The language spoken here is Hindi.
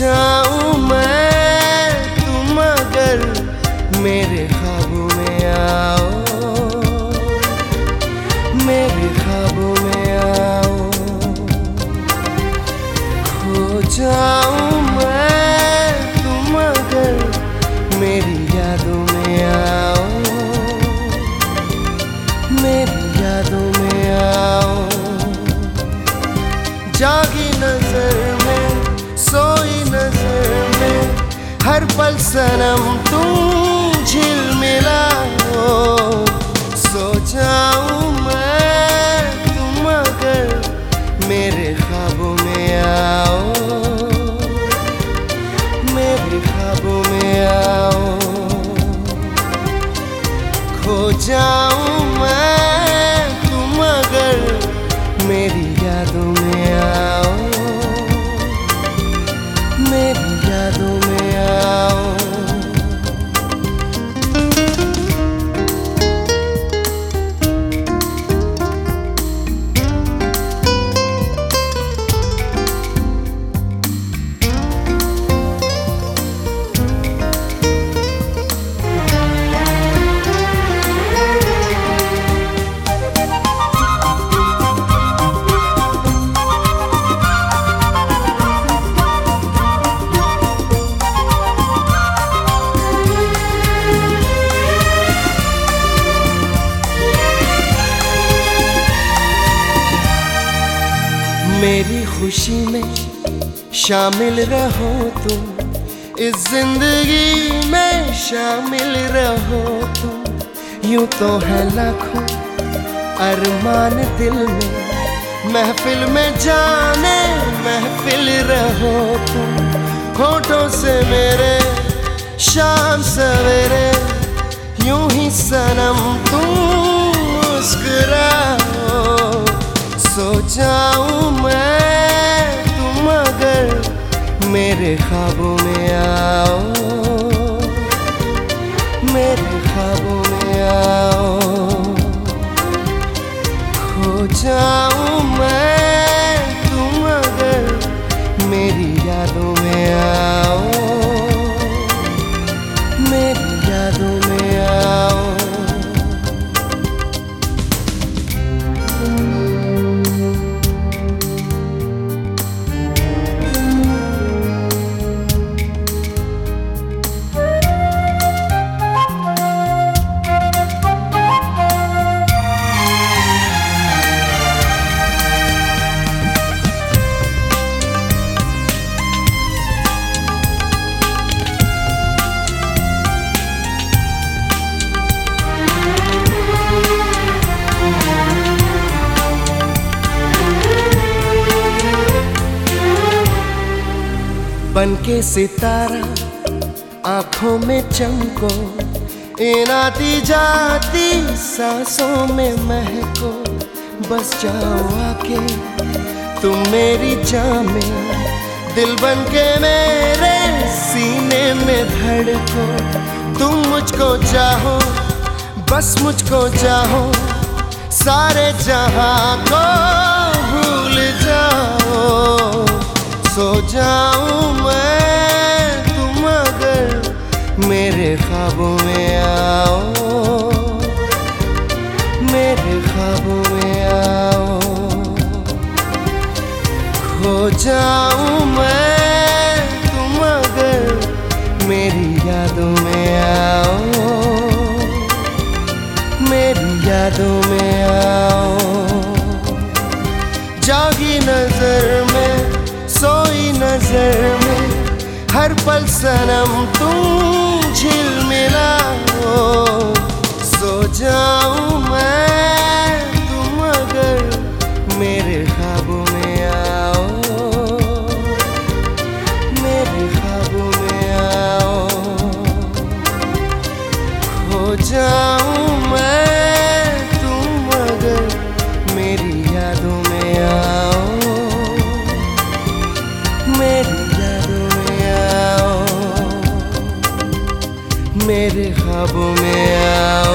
जाऊँ मैं तुम अगर मेरे ख्वाबों हर मेरी खुशी में शामिल रहो तुम। इस ज़िंदगी में शामिल रहो तुम। यूँ तो है लाखों अरमान दिल में। महफिल में जाने, महफिल रहो तुम। होठों से मेरे, शाम सवेरे, यूँ ही सनम तुम मुस्कुराओ सो जाऊँ मैं तुम अगर मेरे ख्वाबों में आओ। मेरे ख्वाबों में आओ। खो जाऊँ बन के सितारा, आँखों में चमको इन आती जाती सांसों में महको, बस जाओ आके तुम मेरी में, दिल बन के मेरे सीने में धड़को। तुम मुझको चाहो, बस मुझको चाहो, सारे जहाँ को भूल जाओ। सो जाऊँ मेरी यादों में आओ। मेरी यादों में आओ। जागी नज़र में, सोई नज़र में, हर पल सनम तुम झिलमिलाओ सो जाऊँ मैं तुम अगर मेरे ख्वाबों में मेरे ख्वाबों